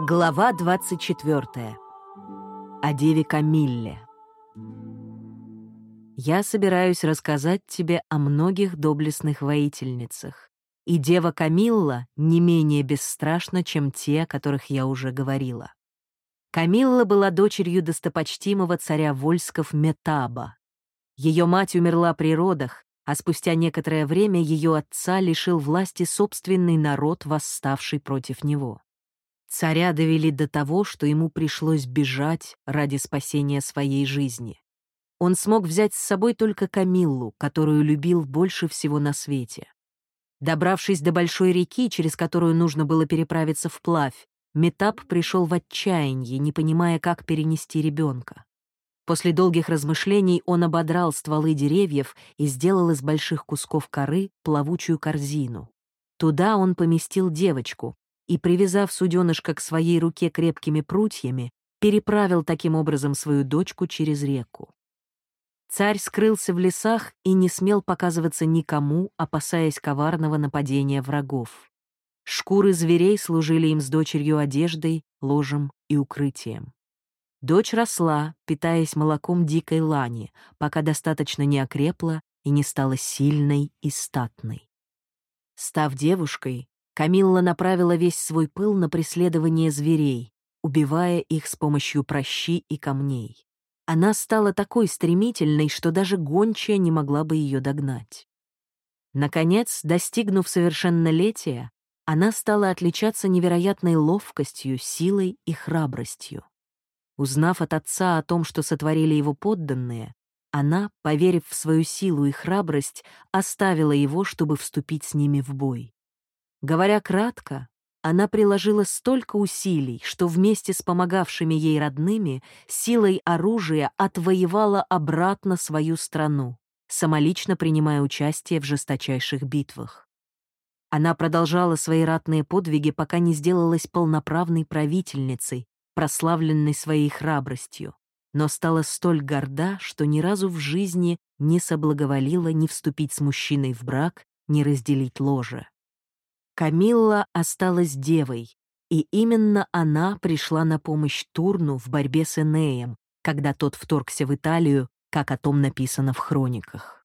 Глава 24. О деве Камилле. Я собираюсь рассказать тебе о многих доблестных воительницах. И дева Камилла не менее бесстрашна, чем те, о которых я уже говорила. Камилла была дочерью достопочтимого царя Вольсков Метаба. Ее мать умерла при родах, а спустя некоторое время ее отца лишил власти собственный народ, восставший против него. Царя довели до того, что ему пришлось бежать ради спасения своей жизни. Он смог взять с собой только Камиллу, которую любил больше всего на свете. Добравшись до большой реки, через которую нужно было переправиться вплавь, Метап пришел в отчаяние, не понимая, как перенести ребенка. После долгих размышлений он ободрал стволы деревьев и сделал из больших кусков коры плавучую корзину. Туда он поместил девочку, и, привязав суденышко к своей руке крепкими прутьями, переправил таким образом свою дочку через реку. Царь скрылся в лесах и не смел показываться никому, опасаясь коварного нападения врагов. Шкуры зверей служили им с дочерью одеждой, ложем и укрытием. Дочь росла, питаясь молоком дикой лани, пока достаточно не окрепла и не стала сильной и статной. Став девушкой, Камилла направила весь свой пыл на преследование зверей, убивая их с помощью прощи и камней. Она стала такой стремительной, что даже гончая не могла бы ее догнать. Наконец, достигнув совершеннолетия, она стала отличаться невероятной ловкостью, силой и храбростью. Узнав от отца о том, что сотворили его подданные, она, поверив в свою силу и храбрость, оставила его, чтобы вступить с ними в бой. Говоря кратко, она приложила столько усилий, что вместе с помогавшими ей родными силой оружия отвоевала обратно свою страну, самолично принимая участие в жесточайших битвах. Она продолжала свои ратные подвиги, пока не сделалась полноправной правительницей, прославленной своей храбростью, но стала столь горда, что ни разу в жизни не соблаговолила ни вступить с мужчиной в брак, ни разделить ложе. Камилла осталась девой, и именно она пришла на помощь Турну в борьбе с Энеем, когда тот вторгся в Италию, как о том написано в хрониках.